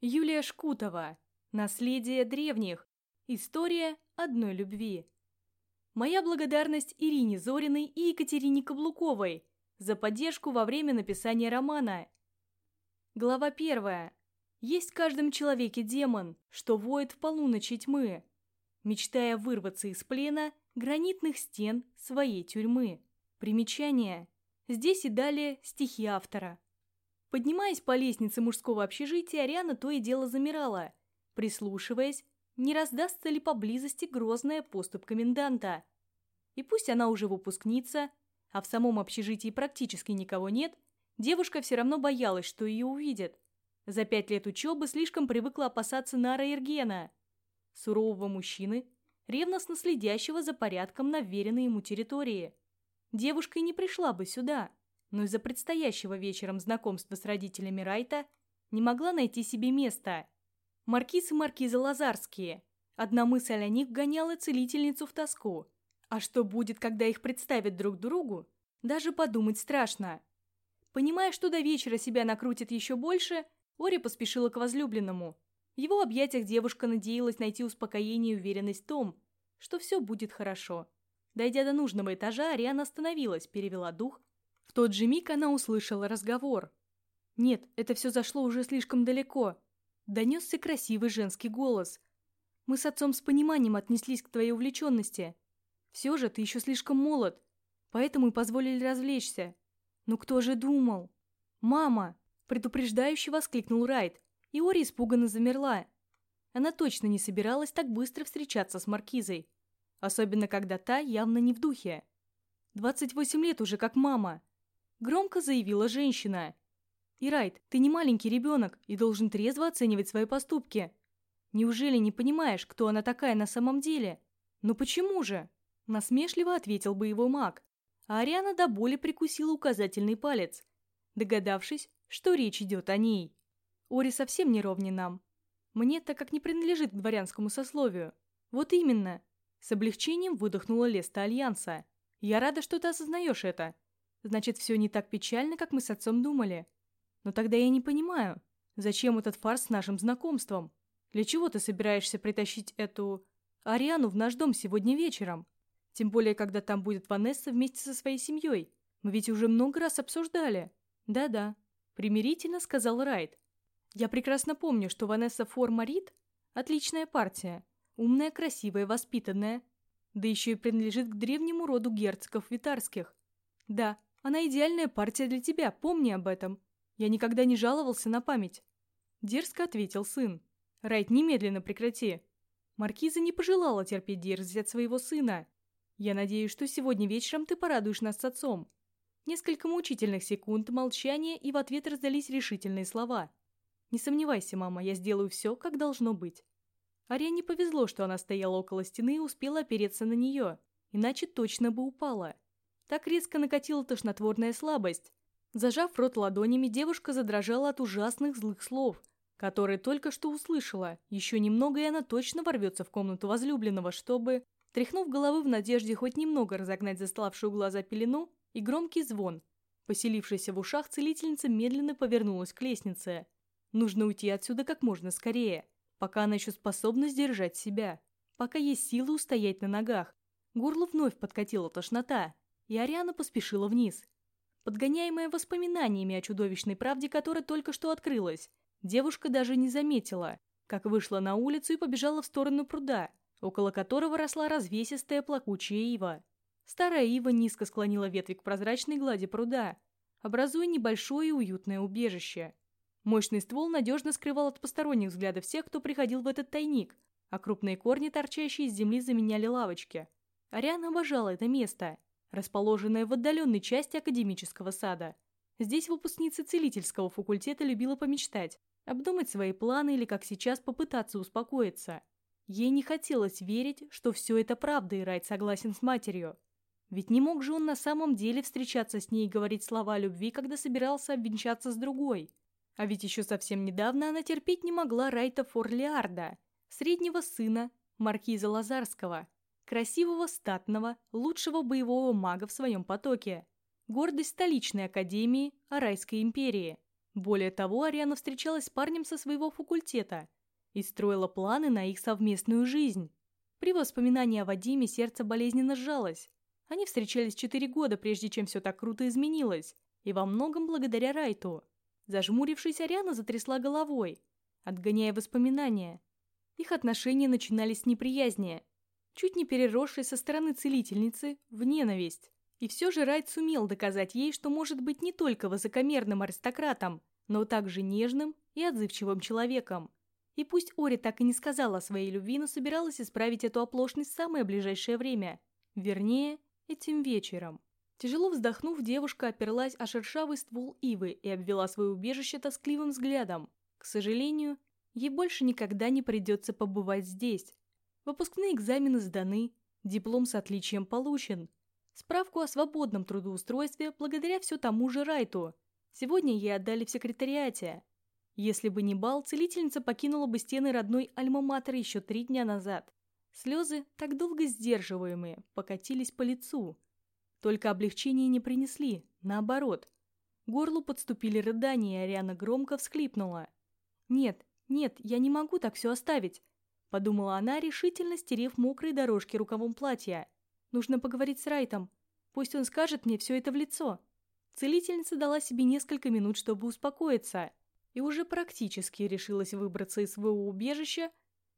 Юлия Шкутова. Наследие древних. История одной любви. Моя благодарность Ирине Зориной и Екатерине Каблуковой за поддержку во время написания романа. Глава первая. Есть в каждом человеке демон, что воет в полуночи тьмы, мечтая вырваться из плена гранитных стен своей тюрьмы. Примечание. Здесь и далее стихи автора. Поднимаясь по лестнице мужского общежития, Ариана то и дело замирала, прислушиваясь, не раздастся ли поблизости грозная поступ коменданта. И пусть она уже выпускница, а в самом общежитии практически никого нет, девушка все равно боялась, что ее увидят. За пять лет учебы слишком привыкла опасаться Нара Ергена, сурового мужчины, ревностно следящего за порядком на веренной ему территории. Девушка и не пришла бы сюда, но из-за предстоящего вечером знакомства с родителями Райта не могла найти себе места. Маркиз и маркиза Лазарские. Одна мысль о них гоняла целительницу в тоску. А что будет, когда их представят друг другу, даже подумать страшно. Понимая, что до вечера себя накрутит еще больше, Ори поспешила к возлюбленному. В его объятиях девушка надеялась найти успокоение и уверенность в том, что все будет хорошо. Дойдя до нужного этажа, Ариана остановилась, перевела дух в тот же миг она услышала разговор. Нет, это все зашло уже слишком далеко. Донесся красивый женский голос. Мы с отцом с пониманием отнеслись к твоей увлеченности. Все же ты еще слишком молод, поэтому и позволили развлечься. Но кто же думал? Мама! Предупреждающе воскликнул Райт, и Ори испуганно замерла. Она точно не собиралась так быстро встречаться с Маркизой. Особенно, когда та явно не в духе. 28 лет уже как мама. Громко заявила женщина. «Ирайт, ты не маленький ребенок и должен трезво оценивать свои поступки. Неужели не понимаешь, кто она такая на самом деле? Ну почему же?» Насмешливо ответил боевой маг. А Ариана до боли прикусила указательный палец, догадавшись, что речь идет о ней. Ори совсем не ровней нам. Мне, так как не принадлежит к дворянскому сословию. Вот именно. С облегчением выдохнула Леста Альянса. Я рада, что ты осознаешь это. Значит, все не так печально, как мы с отцом думали. Но тогда я не понимаю, зачем этот фарс с нашим знакомством? Для чего ты собираешься притащить эту... Ариану в наш дом сегодня вечером? Тем более, когда там будет Ванесса вместе со своей семьей. Мы ведь уже много раз обсуждали. Да-да, примирительно сказал Райт. Я прекрасно помню, что Ванесса Формарит – отличная партия. Умная, красивая, воспитанная. Да еще и принадлежит к древнему роду герцогов витарских. Да, она идеальная партия для тебя, помни об этом. Я никогда не жаловался на память. Дерзко ответил сын. Райт, немедленно прекрати. Маркиза не пожелала терпеть дерзость от своего сына. Я надеюсь, что сегодня вечером ты порадуешь нас с отцом. Несколько мучительных секунд молчания, и в ответ раздались решительные слова. «Не сомневайся, мама, я сделаю все, как должно быть». Аре не повезло, что она стояла около стены и успела опереться на нее, иначе точно бы упала. Так резко накатила тошнотворная слабость. Зажав рот ладонями, девушка задрожала от ужасных злых слов, которые только что услышала. Еще немного, и она точно ворвется в комнату возлюбленного, чтобы... Тряхнув головы в надежде хоть немного разогнать застлавшую глаза пелену и громкий звон, поселившаяся в ушах целительница медленно повернулась к лестнице. Нужно уйти отсюда как можно скорее, пока она еще способна сдержать себя, пока есть силы устоять на ногах. Горло вновь подкатила тошнота, и Ариана поспешила вниз. Подгоняемая воспоминаниями о чудовищной правде, которая только что открылась, девушка даже не заметила, как вышла на улицу и побежала в сторону пруда, около которого росла развесистая плакучая ива. Старая ива низко склонила ветви к прозрачной глади пруда, образуя небольшое и уютное убежище. Мощный ствол надежно скрывал от посторонних взглядов всех, кто приходил в этот тайник, а крупные корни, торчащие из земли, заменяли лавочки. Ариана обожала это место расположенная в отдаленной части академического сада. Здесь выпускница целительского факультета любила помечтать, обдумать свои планы или, как сейчас, попытаться успокоиться. Ей не хотелось верить, что все это правда, и Райт согласен с матерью. Ведь не мог же он на самом деле встречаться с ней и говорить слова любви, когда собирался обвенчаться с другой. А ведь еще совсем недавно она терпеть не могла Райта Форлиарда, среднего сына маркиза Лазарского – красивого, статного, лучшего боевого мага в своем потоке. Гордость столичной академии Арайской империи. Более того, Ариана встречалась с парнем со своего факультета и строила планы на их совместную жизнь. При воспоминании о Вадиме сердце болезненно сжалось. Они встречались четыре года, прежде чем все так круто изменилось, и во многом благодаря Райту. Зажмурившись, Ариана затрясла головой, отгоняя воспоминания. Их отношения начинались с неприязни, чуть не переросшей со стороны целительницы в ненависть. И все же Райт сумел доказать ей, что может быть не только высокомерным аристократом, но также нежным и отзывчивым человеком. И пусть Ори так и не сказала о своей любви, но собиралась исправить эту оплошность в самое ближайшее время. Вернее, этим вечером. Тяжело вздохнув, девушка оперлась о шершавый ствол ивы и обвела свое убежище тоскливым взглядом. К сожалению, ей больше никогда не придется побывать здесь. Выпускные экзамены сданы, диплом с отличием получен. Справку о свободном трудоустройстве благодаря все тому же Райту. Сегодня ей отдали в секретариате. Если бы не бал, целительница покинула бы стены родной альма-матер еще три дня назад. Слезы, так долго сдерживаемые, покатились по лицу. Только облегчения не принесли, наоборот. Горлу подступили рыдания, и Ариана громко всхлипнула. «Нет, нет, я не могу так все оставить», — подумала она, решительно стерев мокрые дорожки рукавом платья. «Нужно поговорить с Райтом. Пусть он скажет мне все это в лицо». Целительница дала себе несколько минут, чтобы успокоиться, и уже практически решилась выбраться из своего убежища,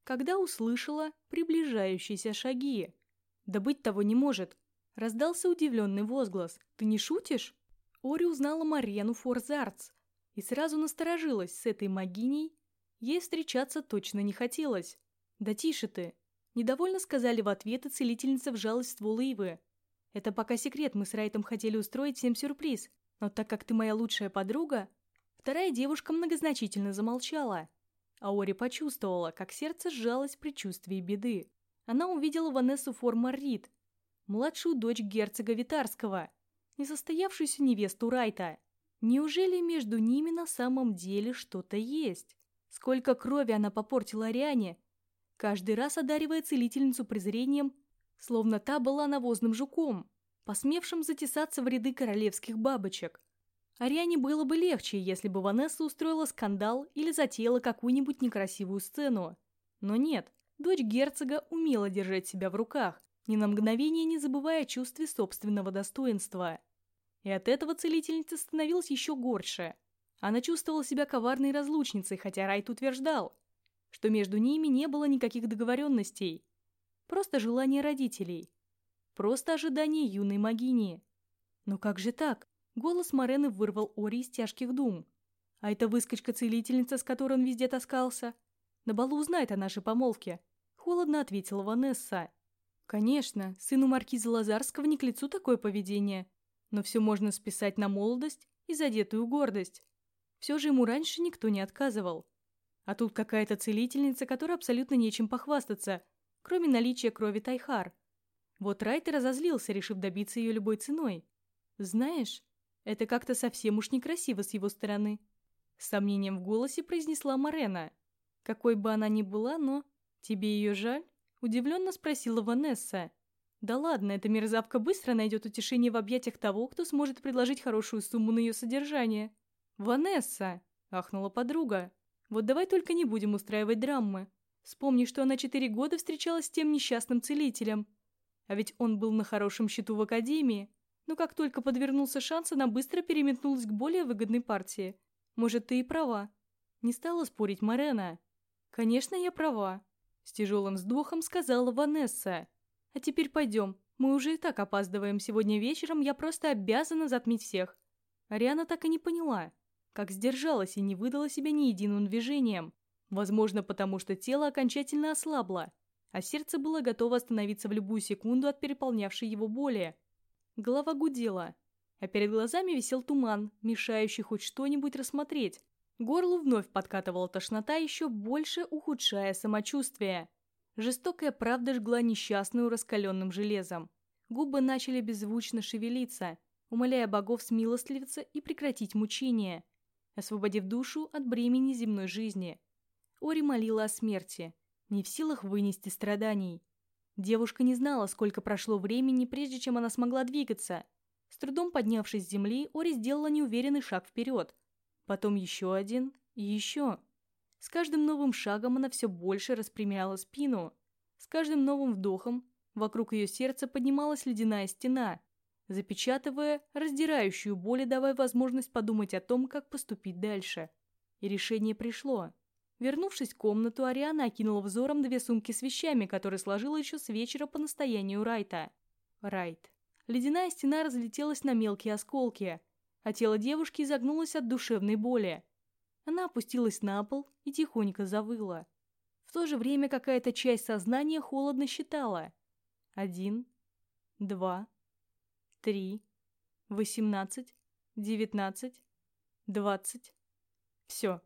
когда услышала приближающиеся шаги. Да быть того не может. Раздался удивленный возглас. «Ты не шутишь?» Ори узнала Марену Форзарц и сразу насторожилась с этой магиней. Ей встречаться точно не хотелось. «Да тише ты!» Недовольно сказали в ответ, и целительница вжалась в ствол ивы. «Это пока секрет, мы с Райтом хотели устроить всем сюрприз, но так как ты моя лучшая подруга...» Вторая девушка многозначительно замолчала. Аори почувствовала, как сердце сжалось в предчувствии беды. Она увидела Ванессу Формар Рид, младшую дочь герцога Витарского, несостоявшуюся невесту Райта. Неужели между ними на самом деле что-то есть? Сколько крови она попортила Ариане, каждый раз одаривая целительницу презрением, словно та была навозным жуком, посмевшим затесаться в ряды королевских бабочек. Ариане было бы легче, если бы Ванесса устроила скандал или затеяла какую-нибудь некрасивую сцену. Но нет, дочь герцога умела держать себя в руках, ни на мгновение не забывая о чувстве собственного достоинства. И от этого целительница становилась еще горше. Она чувствовала себя коварной разлучницей, хотя Райт утверждал, что между ними не было никаких договоренностей. Просто желание родителей. Просто ожидание юной магини. Но как же так? Голос Морены вырвал Ори из тяжких дум. А эта выскочка-целительница, с которой он везде таскался? На балу узнает о нашей помолвке. Холодно ответила Ванесса. Конечно, сыну маркиза Лазарского не к лицу такое поведение. Но все можно списать на молодость и задетую гордость. Все же ему раньше никто не отказывал. А тут какая-то целительница, которая абсолютно нечем похвастаться, кроме наличия крови Тайхар. Вот Райтер разозлился, решив добиться ее любой ценой. Знаешь, это как-то совсем уж некрасиво с его стороны. С сомнением в голосе произнесла Марена. Какой бы она ни была, но... Тебе ее жаль? Удивленно спросила Ванесса. Да ладно, эта мерзавка быстро найдет утешение в объятиях того, кто сможет предложить хорошую сумму на ее содержание. «Ванесса!» – ахнула подруга. «Вот давай только не будем устраивать драмы. Вспомни, что она четыре года встречалась с тем несчастным целителем. А ведь он был на хорошем счету в академии но как только подвернулся шанс, она быстро переметнулась к более выгодной партии. Может, ты и права. Не стала спорить Марена. Конечно, я права. С тяжелым вздохом сказала Ванесса. А теперь пойдем. Мы уже и так опаздываем. Сегодня вечером я просто обязана затмить всех. Ариана так и не поняла, как сдержалась и не выдала себя ни единым движением. Возможно, потому что тело окончательно ослабло, а сердце было готово остановиться в любую секунду от переполнявшей его боли. Голова гудела, а перед глазами висел туман, мешающий хоть что-нибудь рассмотреть. Горлу вновь подкатывала тошнота, еще больше ухудшая самочувствие. Жестокая правда жгла несчастную раскаленным железом. Губы начали беззвучно шевелиться, умоляя богов смилостливиться и прекратить мучение, освободив душу от бремени земной жизни. Ори молила о смерти, не в силах вынести страданий. Девушка не знала, сколько прошло времени, прежде чем она смогла двигаться. С трудом поднявшись с земли, Ори сделала неуверенный шаг вперед. Потом еще один и еще. С каждым новым шагом она все больше распрямляла спину. С каждым новым вдохом вокруг ее сердца поднималась ледяная стена, запечатывая раздирающую боль и давая возможность подумать о том, как поступить дальше. И решение пришло. Вернувшись в комнату, Ариана окинула взором две сумки с вещами, которые сложила еще с вечера по настоянию Райта. Райт. Ледяная стена разлетелась на мелкие осколки, а тело девушки изогнулось от душевной боли. Она опустилась на пол и тихонько завыла. В то же время какая-то часть сознания холодно считала. Один, два, три, восемнадцать, девятнадцать, двадцать. Все.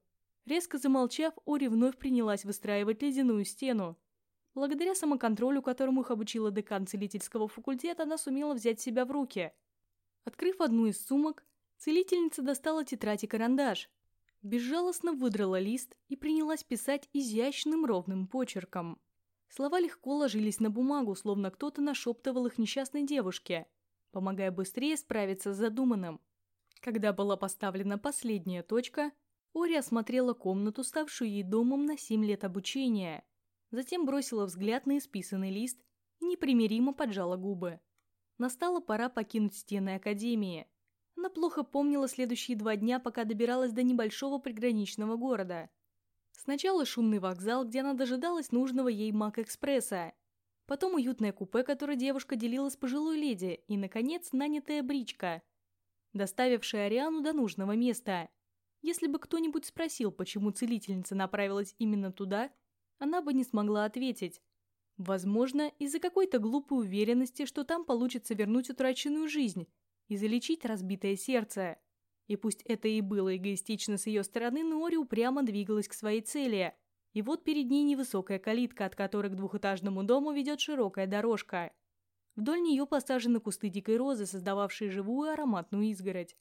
Резко замолчав, Ори вновь принялась выстраивать ледяную стену. Благодаря самоконтролю, которому их обучила декан целительского факультета, она сумела взять себя в руки. Открыв одну из сумок, целительница достала тетрадь и карандаш, безжалостно выдрала лист и принялась писать изящным ровным почерком. Слова легко ложились на бумагу, словно кто-то нашептывал их несчастной девушке, помогая быстрее справиться с задуманным. Когда была поставлена последняя точка – Ори осмотрела комнату, ставшую ей домом на семь лет обучения. Затем бросила взгляд на исписанный лист и непримиримо поджала губы. Настала пора покинуть стены Академии. Она плохо помнила следующие два дня, пока добиралась до небольшого приграничного города. Сначала шумный вокзал, где она дожидалась нужного ей Мак-экспресса. Потом уютное купе, которое девушка делила с пожилой леди. И, наконец, нанятая бричка, доставившая Ариану до нужного места – если бы кто-нибудь спросил, почему целительница направилась именно туда, она бы не смогла ответить. Возможно, из-за какой-то глупой уверенности, что там получится вернуть утраченную жизнь и залечить разбитое сердце. И пусть это и было эгоистично с ее стороны, но Ори упрямо двигалась к своей цели. И вот перед ней невысокая калитка, от которой к двухэтажному дому ведет широкая дорожка. Вдоль нее посажены кусты дикой розы, создававшие живую ароматную изгородь.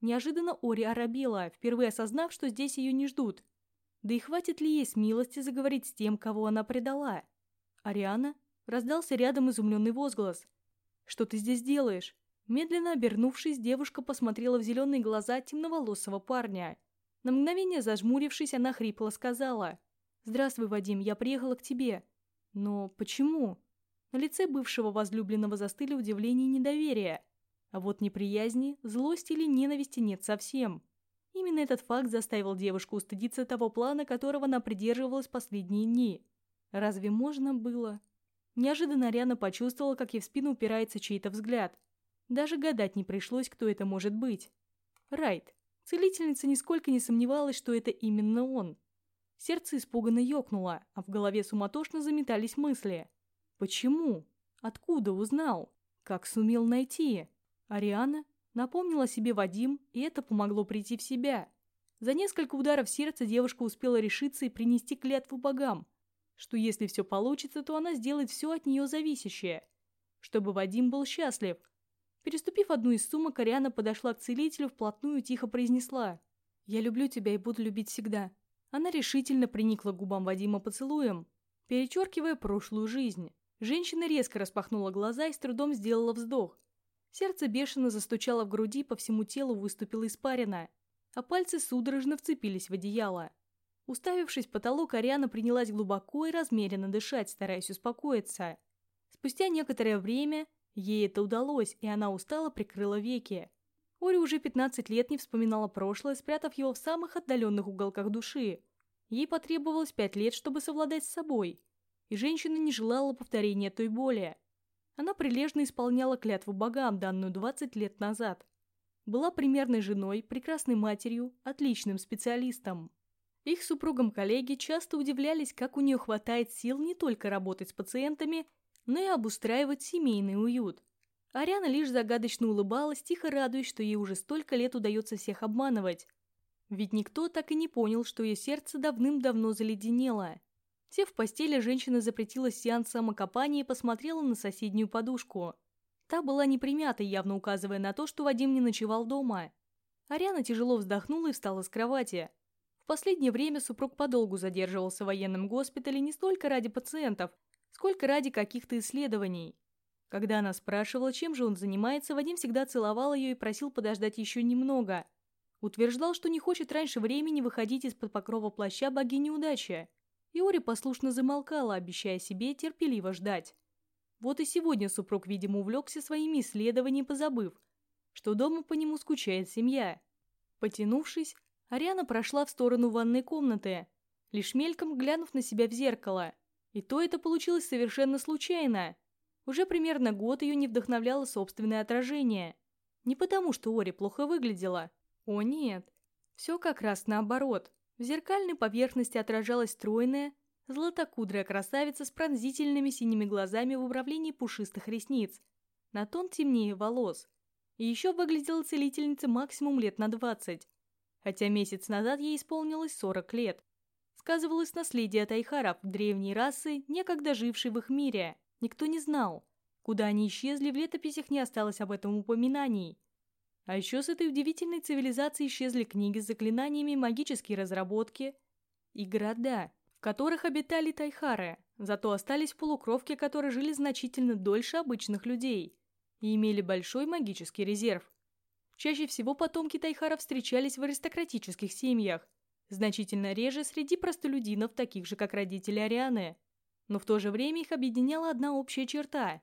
Неожиданно Ори оробела, впервые осознав, что здесь ее не ждут. Да и хватит ли ей смелости заговорить с тем, кого она предала? «Ариана?» – раздался рядом изумленный возглас. «Что ты здесь делаешь?» Медленно обернувшись, девушка посмотрела в зеленые глаза темноволосого парня. На мгновение зажмурившись, она хрипло сказала. «Здравствуй, Вадим, я приехала к тебе». «Но почему?» На лице бывшего возлюбленного застыли удивление и недоверие. А вот неприязни, злости или ненависти нет совсем. Именно этот факт заставил девушку устыдиться того плана, которого она придерживалась последние дни. Разве можно было? Неожиданно Ариана почувствовала, как ей в спину упирается чей-то взгляд. Даже гадать не пришлось, кто это может быть. Райт. Целительница нисколько не сомневалась, что это именно он. Сердце испуганно ёкнуло, а в голове суматошно заметались мысли. Почему? Откуда узнал? Как сумел найти? Ариана напомнила себе Вадим, и это помогло прийти в себя. За несколько ударов сердца девушка успела решиться и принести клятву богам, что если все получится, то она сделает все от нее зависящее, чтобы Вадим был счастлив. Переступив одну из сумок, Ариана подошла к целителю, вплотную тихо произнесла «Я люблю тебя и буду любить всегда». Она решительно приникла губам Вадима поцелуем, перечеркивая прошлую жизнь. Женщина резко распахнула глаза и с трудом сделала вздох. Сердце бешено застучало в груди, по всему телу выступила испарина, а пальцы судорожно вцепились в одеяло. Уставившись в потолок, Ариана принялась глубоко и размеренно дышать, стараясь успокоиться. Спустя некоторое время ей это удалось, и она устало прикрыла веки. Ори уже 15 лет не вспоминала прошлое, спрятав его в самых отдаленных уголках души. Ей потребовалось 5 лет, чтобы совладать с собой, и женщина не желала повторения той боли. Она прилежно исполняла клятву богам, данную 20 лет назад. Была примерной женой, прекрасной матерью, отличным специалистом. Их супругам-коллеги часто удивлялись, как у нее хватает сил не только работать с пациентами, но и обустраивать семейный уют. Ариана лишь загадочно улыбалась, тихо радуясь, что ей уже столько лет удается всех обманывать. Ведь никто так и не понял, что ее сердце давным-давно заледенело. Сев в постели, женщина запретила сеанс самокопания и посмотрела на соседнюю подушку. Та была непримятой, явно указывая на то, что Вадим не ночевал дома. Ариана тяжело вздохнула и встала с кровати. В последнее время супруг подолгу задерживался в военном госпитале не столько ради пациентов, сколько ради каких-то исследований. Когда она спрашивала, чем же он занимается, Вадим всегда целовал ее и просил подождать еще немного. Утверждал, что не хочет раньше времени выходить из-под покрова плаща богини удачи. И Ори послушно замолкала, обещая себе терпеливо ждать. Вот и сегодня супруг, видимо, увлекся своими исследованиями, позабыв, что дома по нему скучает семья. Потянувшись, Ариана прошла в сторону ванной комнаты, лишь мельком глянув на себя в зеркало. И то это получилось совершенно случайно. Уже примерно год ее не вдохновляло собственное отражение. Не потому, что Ори плохо выглядела. О нет. Все как раз наоборот. В зеркальной поверхности отражалась стройная, златокудрая красавица с пронзительными синими глазами в управлении пушистых ресниц. На тон темнее волос. И еще выглядела целительница максимум лет на 20. Хотя месяц назад ей исполнилось 40 лет. Сказывалось наследие тайхаров, древней расы, некогда жившей в их мире. Никто не знал. Куда они исчезли, в летописях не осталось об этом упоминаний. А еще с этой удивительной цивилизацией исчезли книги с заклинаниями, магические разработки и города, в которых обитали тайхары, зато остались полукровки, которые жили значительно дольше обычных людей и имели большой магический резерв. Чаще всего потомки тайхаров встречались в аристократических семьях, значительно реже среди простолюдинов, таких же как родители Арианы – но в то же время их объединяла одна общая черта.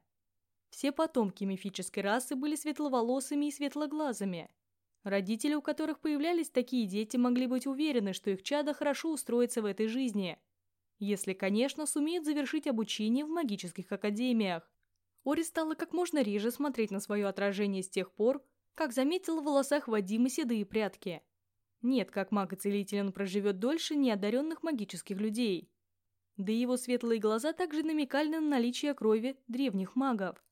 Все потомки мифической расы были светловолосыми и светлоглазыми. Родители, у которых появлялись такие дети, могли быть уверены, что их чадо хорошо устроится в этой жизни. Если, конечно, сумеют завершить обучение в магических академиях. Ори стала как можно реже смотреть на свое отражение с тех пор, как заметила в волосах Вадима седые прятки. Нет, как маг и целитель он проживет дольше неодаренных магических людей. Да и его светлые глаза также намекали на наличие крови древних магов.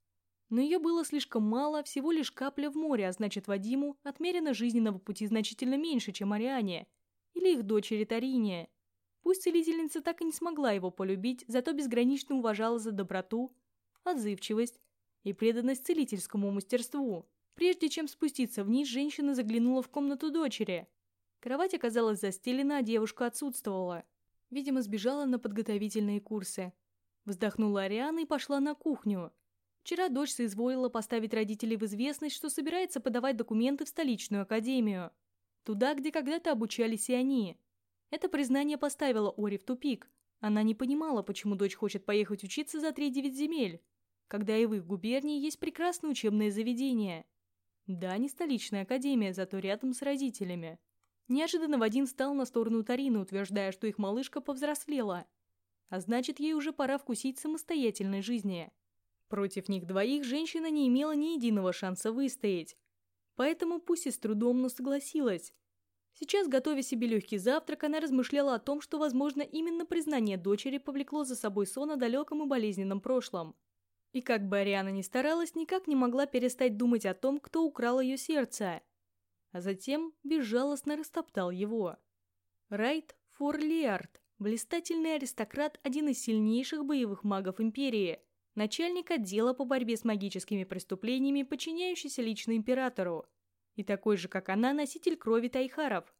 Но ее было слишком мало, всего лишь капля в море, а значит Вадиму отмерено жизненного пути значительно меньше, чем Ариане или их дочери Тарине. Пусть целительница так и не смогла его полюбить, зато безгранично уважала за доброту, отзывчивость и преданность целительскому мастерству. Прежде чем спуститься вниз, женщина заглянула в комнату дочери. Кровать оказалась застелена, а девушка отсутствовала. Видимо, сбежала на подготовительные курсы. Вздохнула Ариана и пошла на кухню. Вчера дочь соизволила поставить родителей в известность, что собирается подавать документы в столичную академию. Туда, где когда-то обучались и они. Это признание поставило Ори в тупик. Она не понимала, почему дочь хочет поехать учиться за 3-9 земель, когда и в их губернии есть прекрасное учебное заведение. Да, не столичная академия, зато рядом с родителями. Неожиданно Вадим стал на сторону Тарины, утверждая, что их малышка повзрослела. А значит, ей уже пора вкусить самостоятельной жизни. Против них двоих женщина не имела ни единого шанса выстоять. Поэтому пусть и с трудом, но согласилась. Сейчас, готовя себе легкий завтрак, она размышляла о том, что, возможно, именно признание дочери повлекло за собой сон о далеком и болезненном прошлом. И как бы Ариана ни старалась, никак не могла перестать думать о том, кто украл ее сердце а затем безжалостно растоптал его. Райт Форлиард, блистательный аристократ, один из сильнейших боевых магов Империи, начальник отдела по борьбе с магическими преступлениями, подчиняющийся лично Императору, и такой же, как она, носитель крови Тайхаров.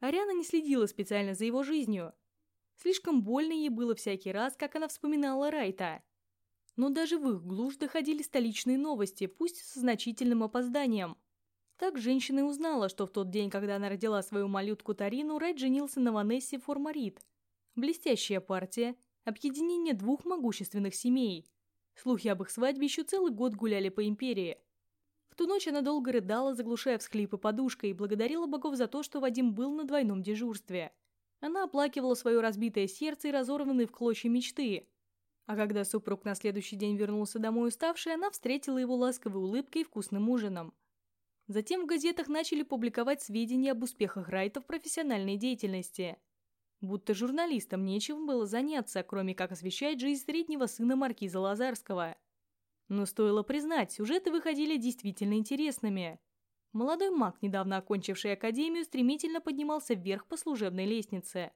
Ариана не следила специально за его жизнью. Слишком больно ей было всякий раз, как она вспоминала Райта. Но даже в их глушь доходили столичные новости, пусть с значительным опозданием – так женщина и узнала, что в тот день, когда она родила свою малютку Тарину, Райт женился на Ванессе Формарит. Блестящая партия, объединение двух могущественных семей. Слухи об их свадьбе еще целый год гуляли по империи. В ту ночь она долго рыдала, заглушая всхлипы подушкой, и благодарила богов за то, что Вадим был на двойном дежурстве. Она оплакивала свое разбитое сердце и разорванные в клочья мечты. А когда супруг на следующий день вернулся домой уставший, она встретила его ласковой улыбкой и вкусным ужином. Затем в газетах начали публиковать сведения об успехах Райта в профессиональной деятельности. Будто журналистам нечем было заняться, кроме как освещать жизнь среднего сына маркиза Лазарского. Но стоило признать, сюжеты выходили действительно интересными. Молодой маг, недавно окончивший академию, стремительно поднимался вверх по служебной лестнице.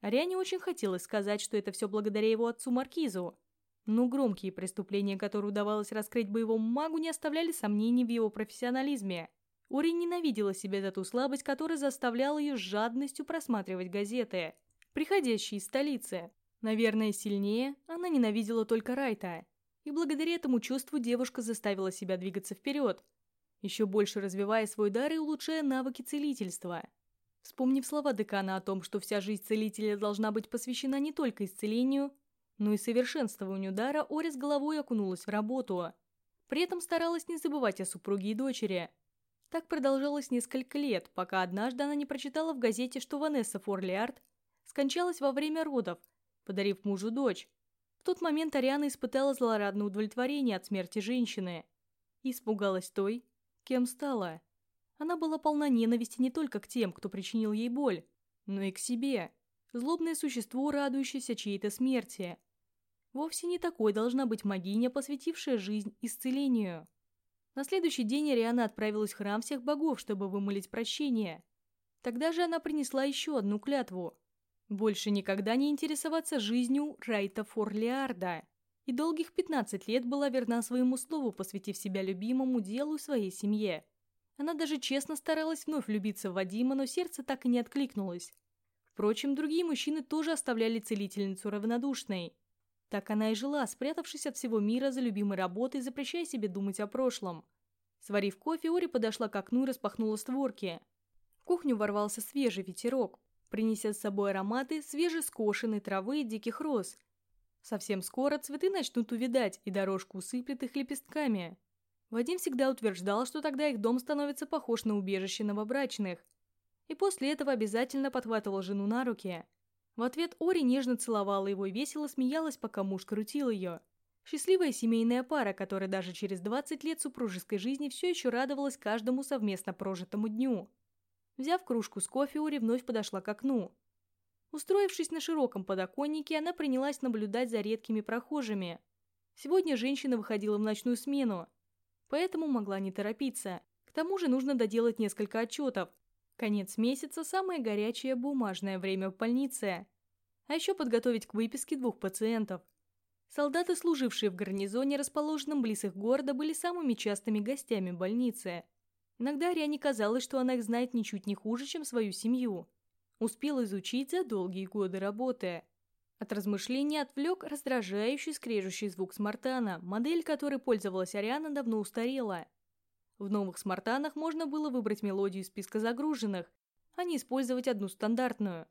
Ариане очень хотелось сказать, что это все благодаря его отцу Маркизу, но громкие преступления, которые удавалось раскрыть боевому магу, не оставляли сомнений в его профессионализме. Ори ненавидела себя за ту слабость, которая заставляла ее с жадностью просматривать газеты, приходящие из столицы. Наверное, сильнее она ненавидела только Райта. И благодаря этому чувству девушка заставила себя двигаться вперед. еще больше развивая свой дар и улучшая навыки целительства. Вспомнив слова декана о том, что вся жизнь целителя должна быть посвящена не только исцелению, но и совершенствованию дара, Ори с головой окунулась в работу. При этом старалась не забывать о супруге и дочери. Так продолжалось несколько лет, пока однажды она не прочитала в газете, что Ванесса Форлиард скончалась во время родов, подарив мужу дочь. В тот момент Ариана испытала злорадное удовлетворение от смерти женщины и испугалась той, кем стала. Она была полна ненависти не только к тем, кто причинил ей боль, но и к себе. Злобное существо, радующееся чьей-то смерти. Вовсе не такой должна быть магиня, посвятившая жизнь исцелению. На следующий день Ариана отправилась в храм всех богов, чтобы вымолить прощение. Тогда же она принесла еще одну клятву. Больше никогда не интересоваться жизнью Райта Форлиарда. И долгих 15 лет была верна своему слову, посвятив себя любимому делу и своей семье. Она даже честно старалась вновь влюбиться в Вадима, но сердце так и не откликнулось. Впрочем, другие мужчины тоже оставляли целительницу равнодушной. Так она и жила, спрятавшись от всего мира за любимой работой, запрещая себе думать о прошлом. Сварив кофе, Ори подошла к окну и распахнула створки. В кухню ворвался свежий ветерок, принеся с собой ароматы свежескошенной травы и диких роз. Совсем скоро цветы начнут увядать, и дорожку усыплет их лепестками. Вадим всегда утверждал, что тогда их дом становится похож на убежище новобрачных. И после этого обязательно подхватывал жену на руки. В ответ Ори нежно целовала его и весело смеялась, пока муж крутил ее. Счастливая семейная пара, которая даже через 20 лет супружеской жизни все еще радовалась каждому совместно прожитому дню. Взяв кружку с кофе, Ори вновь подошла к окну. Устроившись на широком подоконнике, она принялась наблюдать за редкими прохожими. Сегодня женщина выходила в ночную смену – поэтому могла не торопиться. К тому же нужно доделать несколько отчетов. Конец месяца – самое горячее бумажное время в больнице. А еще подготовить к выписке двух пациентов. Солдаты, служившие в гарнизоне, расположенном близ их города, были самыми частыми гостями больницы. Иногда Ариане казалось, что она их знает ничуть не хуже, чем свою семью. Успела изучить за долгие годы работы. От размышлений отвлек раздражающий скрежущий звук смартана, модель которой пользовалась Ариана давно устарела. В новых смартанах можно было выбрать мелодию из списка загруженных, а не использовать одну стандартную.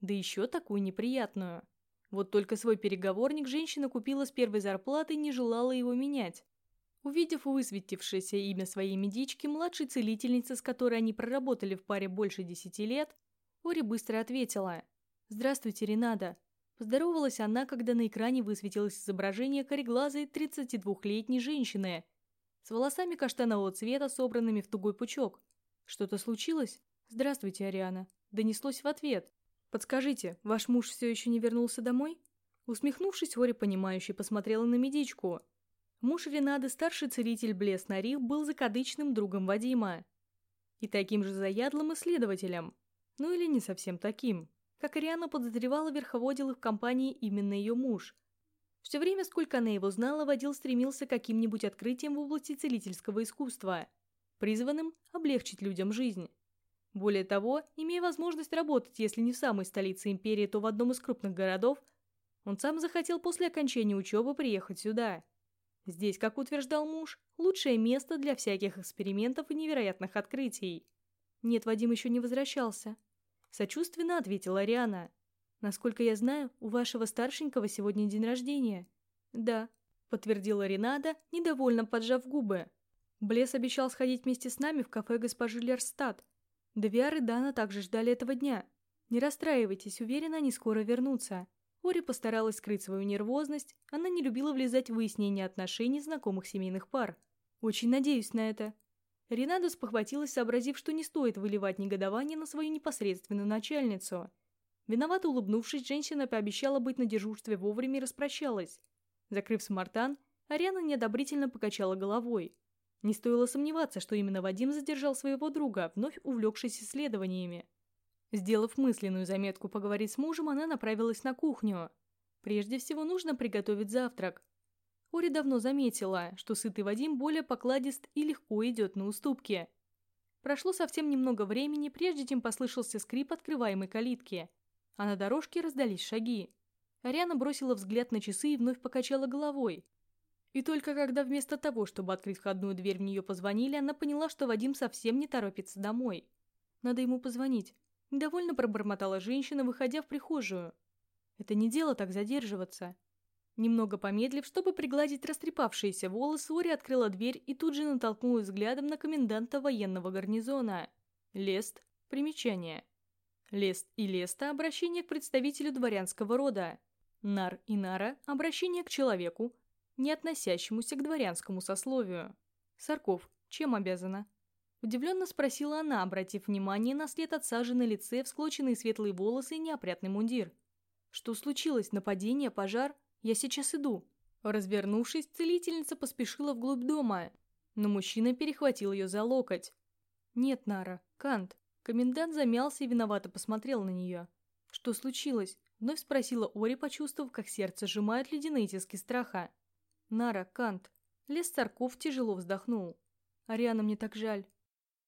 Да еще такую неприятную. Вот только свой переговорник женщина купила с первой зарплаты и не желала его менять. Увидев высветившееся имя своей медички, младшей целительницы, с которой они проработали в паре больше десяти лет, Ори быстро ответила «Здравствуйте, Ренада. Поздоровалась она, когда на экране высветилось изображение кореглазой 32-летней женщины с волосами каштанового цвета, собранными в тугой пучок. «Что-то случилось?» «Здравствуйте, Ариана», — донеслось в ответ. «Подскажите, ваш муж все еще не вернулся домой?» Усмехнувшись, Ори, понимающе посмотрела на медичку. Муж Ренады, старший целитель Блес Нарих, был закадычным другом Вадима. И таким же заядлым исследователем. Ну или не совсем таким. Как Ариана подозревала, верховодил их в компании именно ее муж. Все время, сколько она его знала, Водил стремился к каким-нибудь открытиям в области целительского искусства, призванным облегчить людям жизнь. Более того, имея возможность работать, если не в самой столице империи, то в одном из крупных городов, он сам захотел после окончания учебы приехать сюда. Здесь, как утверждал муж, лучшее место для всяких экспериментов и невероятных открытий. Нет, Вадим еще не возвращался. Сочувственно ответила Ариана. «Насколько я знаю, у вашего старшенького сегодня день рождения». «Да», — подтвердила Ренада, недовольно поджав губы. «Блес обещал сходить вместе с нами в кафе госпожи Лерстад. Девиар и Дана также ждали этого дня. Не расстраивайтесь, уверена, они скоро вернутся». Ори постаралась скрыть свою нервозность, она не любила влезать в выяснение отношений знакомых семейных пар. «Очень надеюсь на это», Ренада спохватилась, сообразив, что не стоит выливать негодование на свою непосредственную начальницу. Виновато улыбнувшись, женщина пообещала быть на дежурстве вовремя и распрощалась. Закрыв смартан, Ариана неодобрительно покачала головой. Не стоило сомневаться, что именно Вадим задержал своего друга, вновь увлекшись исследованиями. Сделав мысленную заметку поговорить с мужем, она направилась на кухню. Прежде всего нужно приготовить завтрак. Ори давно заметила, что сытый Вадим более покладист и легко идет на уступки. Прошло совсем немного времени, прежде чем послышался скрип открываемой калитки, а на дорожке раздались шаги. Ариана бросила взгляд на часы и вновь покачала головой. И только когда вместо того, чтобы открыть входную дверь, в нее позвонили, она поняла, что Вадим совсем не торопится домой. Надо ему позвонить. Недовольно пробормотала женщина, выходя в прихожую. Это не дело так задерживаться. Немного помедлив, чтобы пригладить растрепавшиеся волосы, Ори открыла дверь и тут же натолкнулась взглядом на коменданта военного гарнизона. Лест. Примечание. Лест и Леста – обращение к представителю дворянского рода. Нар и Нара – обращение к человеку, не относящемуся к дворянскому сословию. Сарков, чем обязана? Удивленно спросила она, обратив внимание на след отсажи на лице, всклоченные светлые волосы и неопрятный мундир. Что случилось? Нападение? Пожар? Я сейчас иду. Развернувшись, целительница поспешила вглубь дома, но мужчина перехватил ее за локоть. «Нет, Нара, Кант». Комендант замялся и виновато посмотрел на нее. «Что случилось?» Вновь спросила Ори, почувствовав, как сердце сжимают ледяные тиски страха. «Нара, Кант». Лес Царков тяжело вздохнул. «Ариана, мне так жаль.